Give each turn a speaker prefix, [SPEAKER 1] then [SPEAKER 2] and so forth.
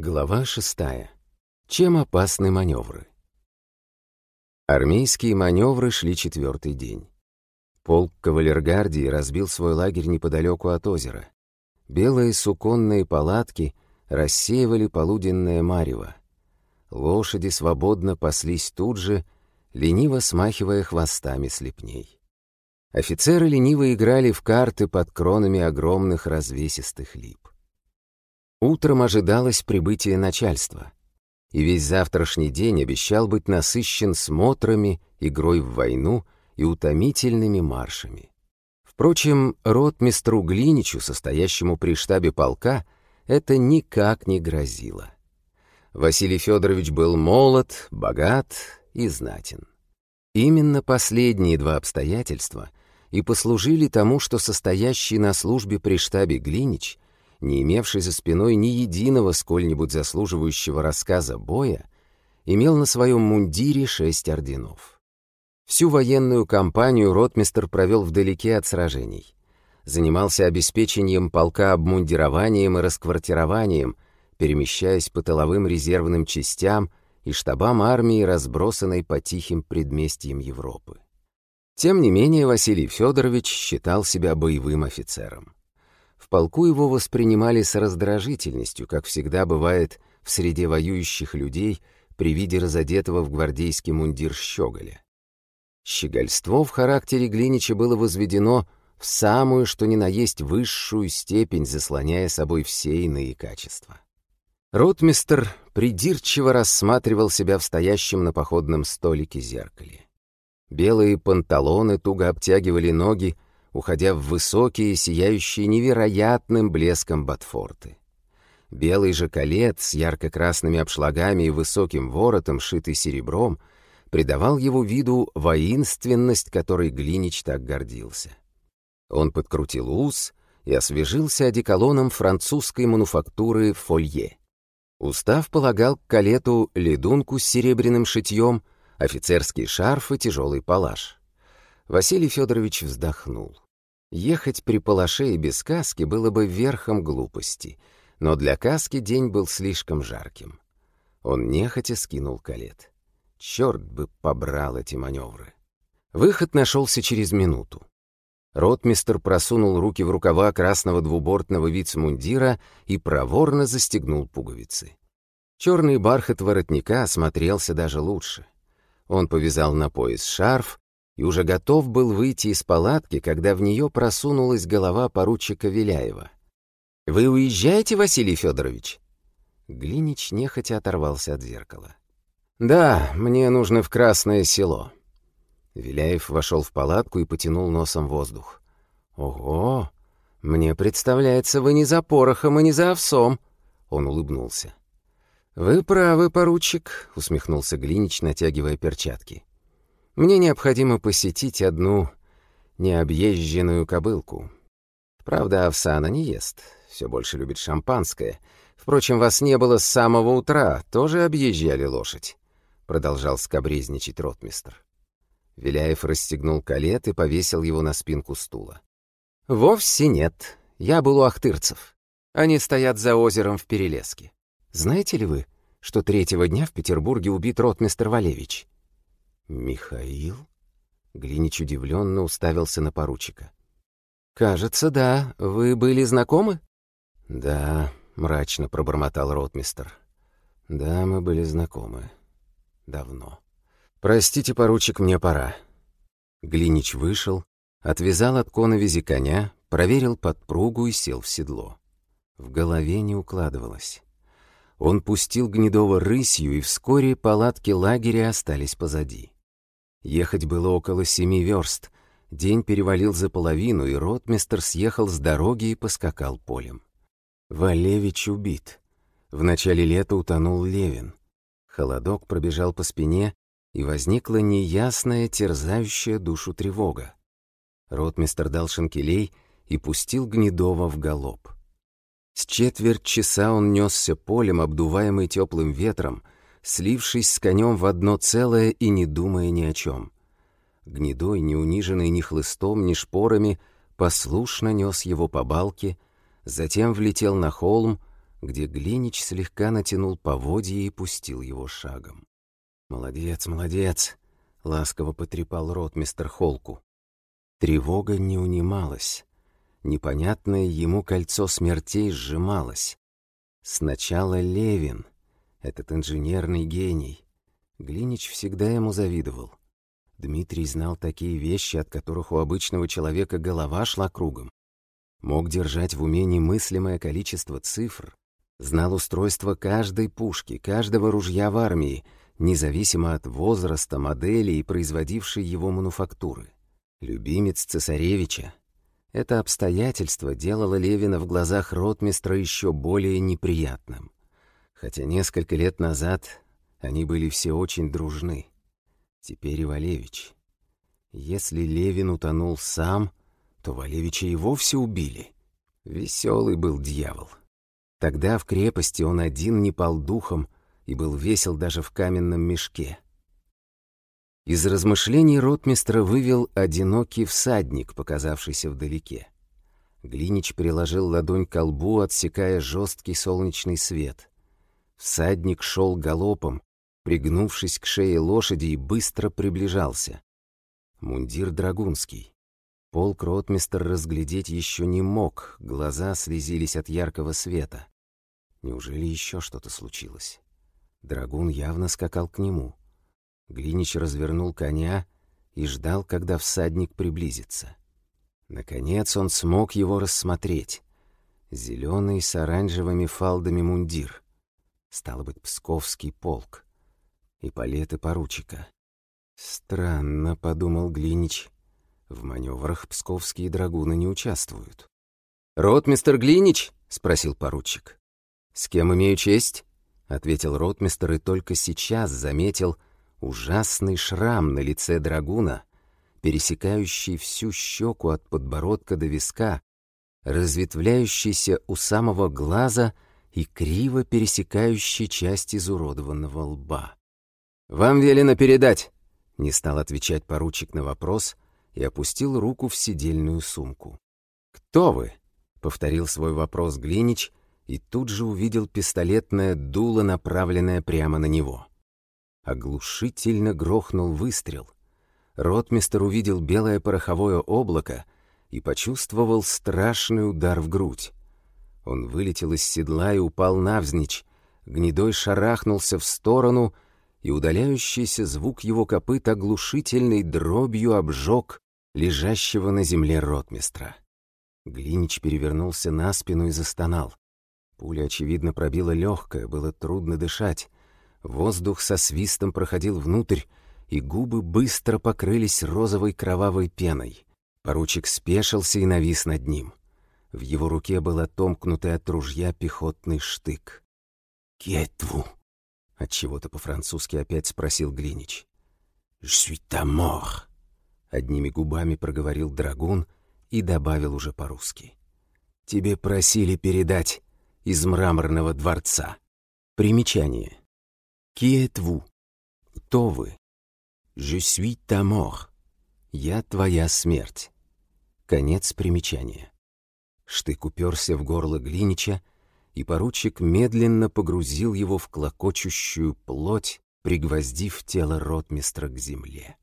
[SPEAKER 1] Глава шестая. Чем опасны маневры? Армейские маневры шли четвертый день. Полк кавалергардии разбил свой лагерь неподалеку от озера. Белые суконные палатки рассеивали полуденное марево. Лошади свободно паслись тут же, лениво смахивая хвостами слепней. Офицеры лениво играли в карты под кронами огромных развесистых лип. Утром ожидалось прибытие начальства, и весь завтрашний день обещал быть насыщен смотрами, игрой в войну и утомительными маршами. Впрочем, ротмистру Глиничу, состоящему при штабе полка, это никак не грозило. Василий Федорович был молод, богат и знатен. Именно последние два обстоятельства и послужили тому, что состоящий на службе при штабе Глинич не имевший за спиной ни единого сколь-нибудь заслуживающего рассказа боя, имел на своем мундире шесть орденов. Всю военную кампанию ротмистр провел вдалеке от сражений. Занимался обеспечением полка обмундированием и расквартированием, перемещаясь по тыловым резервным частям и штабам армии, разбросанной по тихим предместьям Европы. Тем не менее, Василий Федорович считал себя боевым офицером. Полку его воспринимали с раздражительностью, как всегда бывает в среде воюющих людей при виде разодетого в гвардейский мундир щеголя. Щегольство в характере Глинича было возведено в самую, что ни на есть, высшую степень, заслоняя собой все иные качества. Ротмистер придирчиво рассматривал себя в стоящем на походном столике зеркале. Белые панталоны туго обтягивали ноги, уходя в высокие, сияющие невероятным блеском ботфорты. Белый же калет с ярко-красными обшлагами и высоким воротом, шитый серебром, придавал его виду воинственность, которой Глинич так гордился. Он подкрутил ус и освежился одеколоном французской мануфактуры «Фолье». Устав полагал к калету ледунку с серебряным шитьем, офицерский шарф и тяжелый палаш. Василий Федорович вздохнул. Ехать при палаше и без каски было бы верхом глупости, но для каски день был слишком жарким. Он нехотя скинул калет. Черт бы побрал эти маневры. Выход нашелся через минуту. Ротмистер просунул руки в рукава красного двубортного вицмундира и проворно застегнул пуговицы. Черный бархат воротника смотрелся даже лучше. Он повязал на пояс шарф, и уже готов был выйти из палатки, когда в нее просунулась голова поручика Виляева. «Вы уезжаете, Василий Федорович?» Глинич нехотя оторвался от зеркала. «Да, мне нужно в Красное село». Виляев вошел в палатку и потянул носом воздух. «Ого! Мне представляется, вы не за порохом и не за овсом!» Он улыбнулся. «Вы правы, поручик», — усмехнулся Глинич, натягивая перчатки. Мне необходимо посетить одну необъезженную кобылку. Правда, овса она не ест, все больше любит шампанское. Впрочем, вас не было с самого утра, тоже объезжали лошадь», — продолжал скобрезничать ротмистр. Виляев расстегнул калет и повесил его на спинку стула. «Вовсе нет. Я был у ахтырцев. Они стоят за озером в Перелеске. Знаете ли вы, что третьего дня в Петербурге убит ротмистр Валевич?» «Михаил?» Глинич удивленно уставился на поручика. «Кажется, да. Вы были знакомы?» «Да», — мрачно пробормотал ротмистер. «Да, мы были знакомы. Давно. Простите, поручик, мне пора». Глинич вышел, отвязал от коновизи коня, проверил подпругу и сел в седло. В голове не укладывалось. Он пустил Гнедова рысью, и вскоре палатки лагеря остались позади. Ехать было около семи верст. День перевалил за половину, и ротмистер съехал с дороги и поскакал полем. Валевич убит. В начале лета утонул Левин. Холодок пробежал по спине, и возникла неясная, терзающая душу тревога. Ротмистер дал шинкелей и пустил Гнедова в галоп. С четверть часа он несся полем, обдуваемый теплым ветром, слившись с конем в одно целое и не думая ни о чем. Гнедой, не униженный ни хлыстом, ни шпорами, послушно нес его по балке, затем влетел на холм, где Глинич слегка натянул поводья и пустил его шагом. «Молодец, молодец!» — ласково потрепал рот мистер Холку. Тревога не унималась. Непонятное ему кольцо смертей сжималось. Сначала Левин, этот инженерный гений. Глинич всегда ему завидовал. Дмитрий знал такие вещи, от которых у обычного человека голова шла кругом. Мог держать в уме немыслимое количество цифр, знал устройство каждой пушки, каждого ружья в армии, независимо от возраста, модели и производившей его мануфактуры. Любимец цесаревича. Это обстоятельство делало Левина в глазах ротмистра еще более неприятным. Хотя несколько лет назад они были все очень дружны. Теперь и Валевич. Если Левин утонул сам, то Валевича и вовсе убили. Веселый был дьявол. Тогда в крепости он один не пал духом и был весел даже в каменном мешке. Из размышлений ротмистра вывел одинокий всадник, показавшийся вдалеке. Глинич приложил ладонь к лбу, отсекая жесткий солнечный свет. Всадник шел галопом, пригнувшись к шее лошади и быстро приближался. Мундир драгунский. Полк ротмистр разглядеть еще не мог, глаза слезились от яркого света. Неужели еще что-то случилось? Драгун явно скакал к нему. Глинич развернул коня и ждал, когда всадник приблизится. Наконец он смог его рассмотреть. Зеленый с оранжевыми фалдами мундир. Стало быть, псковский полк и палеты поручика. «Странно», — подумал Глинич. «В маневрах псковские драгуны не участвуют». «Ротмистер Глинич?» — спросил поручик. «С кем имею честь?» — ответил ротмистер и только сейчас заметил ужасный шрам на лице драгуна, пересекающий всю щеку от подбородка до виска, разветвляющийся у самого глаза и криво пересекающий часть изуродованного лба. «Вам велено передать!» — не стал отвечать поручик на вопрос и опустил руку в сидельную сумку. «Кто вы?» — повторил свой вопрос Глинич и тут же увидел пистолетное дуло, направленное прямо на него. Оглушительно грохнул выстрел. Ротмистер увидел белое пороховое облако и почувствовал страшный удар в грудь. Он вылетел из седла и упал навзничь. Гнедой шарахнулся в сторону — и удаляющийся звук его копыт оглушительной дробью обжег лежащего на земле ротмистра. Глинич перевернулся на спину и застонал. Пуля, очевидно, пробила легкое, было трудно дышать. Воздух со свистом проходил внутрь, и губы быстро покрылись розовой кровавой пеной. Поручик спешился и навис над ним. В его руке был отомкнутый от ружья пехотный штык. «Кетву!» Отчего-то по-французски опять спросил Глинич. «Je suis ta mort!» Одними губами проговорил драгун и добавил уже по-русски. «Тебе просили передать из мраморного дворца». Примечание. «Qui êtes-vous?» «Кто вы?» «Je suis ta mort». «Я твоя смерть». Конец примечания. Штык уперся в горло Глинича, и поручик медленно погрузил его в клокочущую плоть, пригвоздив тело ротмистра к земле.